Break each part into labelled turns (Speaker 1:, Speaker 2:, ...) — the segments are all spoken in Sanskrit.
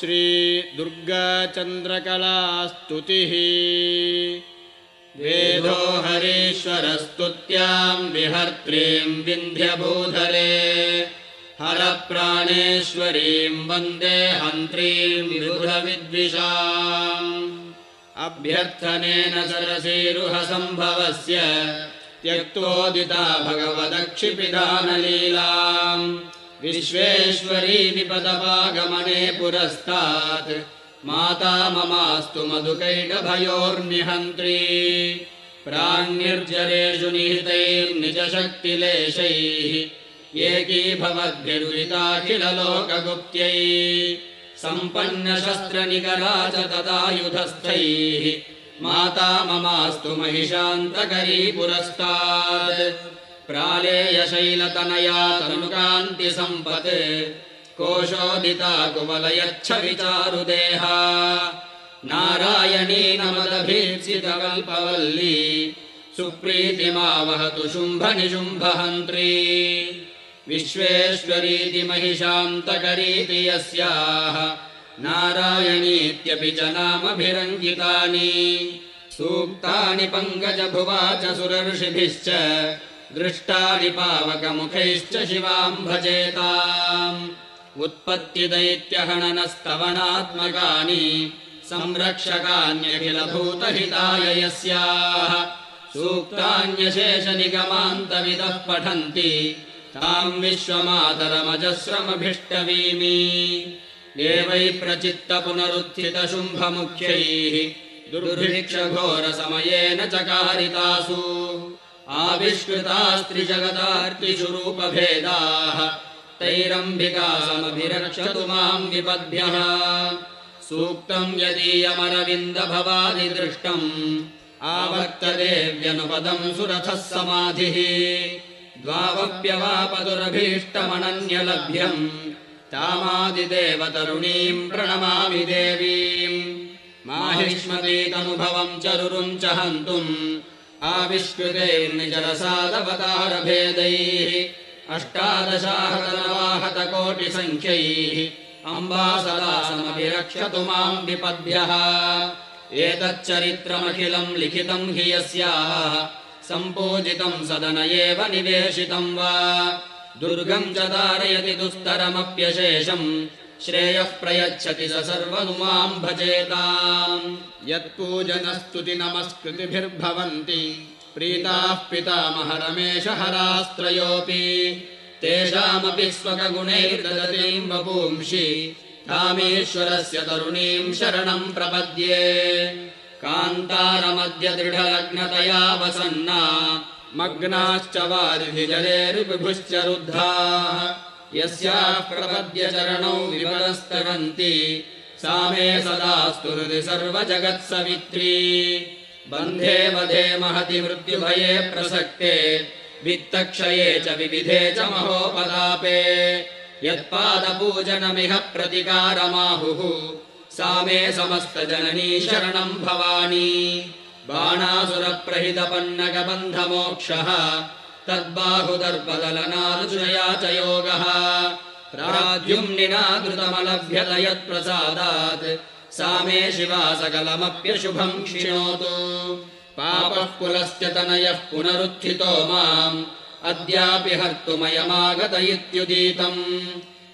Speaker 1: श्रीदुर्गाचन्द्रकलास्तुतिः।
Speaker 2: वेदो हरीश्वरस्तुत्याम् विहर्त्रीम् विन्ध्यभूधरे। हरप्राणेश्वरीम् वन्दे हन्त्रीम् विबुधविद्विषाम्। अभ्यर्थनेन सरसीरुहसम्भवस्य त्यक्तोदिता भगवदक्षिपिदानलीलाम् विश्वेश्वरी विपदपागमने पुरस्तात्। माता ममास्तु मधुकैटभयोर्निहन्त्री प्राङ्निर्जरेषु निहितैर्निजशक्तिलेशैः। एकीभवद्भिरुदिताखिललोकगुप्त्यै सम्पन्नशस्त्रनिकरा च तदायुधस्थैः माता ममास्तु महिषान्तकरी पुरस्तात् प्रालेयशैलतनया तनुकान्तिसम्पत्। कोशोदिता कुवलयच्छ विचारुदेहा नारायणी नमदभीप्सितकल्पवल्ली सुप्रीतिमावहतु शुम्भनिशुम्भहन्त्री। विश्वेश्वरीति महिषान्तकरीति यस्याः नारायणीत्यपि च नामभिरङ्गितानि। सूक्तानि पङ्कजभुवा च सुरर्षिभिश्च दृष्टानि पावकमुखैश्च शिवाम् भजेताम्। उत्पत्तिदैत्यहननस्तवनात्मकानि संरक्षकान्यखिलभूतहिताय यस्याः। सूक्तान्यशेषनिगमान्तविदः पठन्ति। ताम् विश्वमातरमजस्रमभिष्टवीमि। देवैः प्रचित्त पुनरुत्थितशुम्भमुख्यैः दुर्भिक्षघोरसमयेन चकारितासु आविष्कृतास्त्रिजगदार्तिषु रूपभेदाः तैरम्बिकामभिरक्षतु माम् विपद्भ्यः सूक्तम् यदीयमरविन्दभवादिदृष्टम् आवर्तदेव्यनुपदम् सुरथः समाधिः। द्वावप्यवापदुरभीष्टमनन्यलभ्यम्। तामादिदेवतरुणीम् प्रणमामि देवीम्। माहिष्मतीतनुभवम् चरुरुम् च हन्तुम् आविष्कृतैर्निजरसादवतारभेदैः अष्टादशाहतनवाहतकोटिसङ्ख्यैः अम्बा सदा समभिरक्षतु माम् विपद्भ्यः एतच्चरित्रमखिलम् लिखितम् हि यस्याः सम्पूजितम् सदन एव निवेशितम् वा दुर्गम् च तारयति दुस्तरमप्यशेषम् श्रेयः प्रयच्छति स सर्वनु माम् भजेताम्।
Speaker 1: यत्पूजनस्तुति नमस्कृतिभिर्भवन्ति प्रीताः पितामहरमेष हरास्त्रयोऽपि तेषामपि स्वकगुणैर्ददतीम् वपुंषि। कामेश्वरस्य तरुणीम् शरणम् प्रपद्ये। कान्तारमद्य दृढलग्नतया वसन्ना। मग्नाश्च वारिधिजलेर्विभुश्च रुद्धाः यस्याः प्रपद्य चरणौ विवरस्तरन्ति सा मे सदास्तु हृदि सर्वजगत्सवित्री। बन्धे वधे महति मृत्युभये प्रसक्ते वित्तक्षये च विविधे च महोपदापे। यत्पादपूजनमिह प्रतिकारमाहुः सा मे समस्तजननी शरणम् भवानी। बाणासुरप्रहितपन्नगबन्धमोक्षः तद्बाहुदर्पदलनादुजया च योगः प्राद्युम्निना धृतमलभ्यत यत्प्रसादात्। सा मे शिवा सकलमप्यशुभम् क्षिणोतु। पापः पुलस्य तनयः पुनरुत्थितो माम्। अद्यापि हर्तुमयमागत इत्युदीतम्।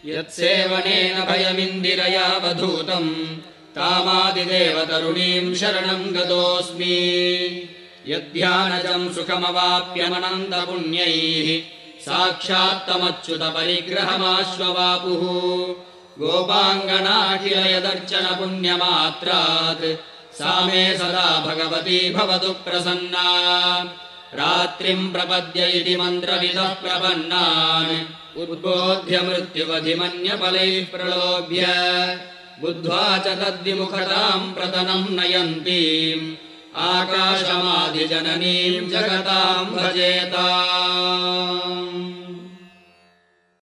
Speaker 1: यत्सेवनेन भयमिन्दिरया वधूतम्। तामादिदेवतरुणीम् शरणम् गतोऽस्मि यद्ध्यानजम् सुखमवाप्यमनन्दपुण्यैः साक्षात्तमच्युतपरिग्रहमाश्ववापुः यदर्चन पुण्यमात्रात् सा मे सदा भगवती भवतु प्रसन्ना। रात्रिम् प्रपद्य इति मन्त्रविदः प्रपन्नान् उद्बोध्य मृत्युवधिमन्यफलैः प्रलोभ्य बुद्ध्वा च तद्विमुखताम् प्रतनम् नयन्तीम् आकाशमादिजननीम् जगताम् भजेताम्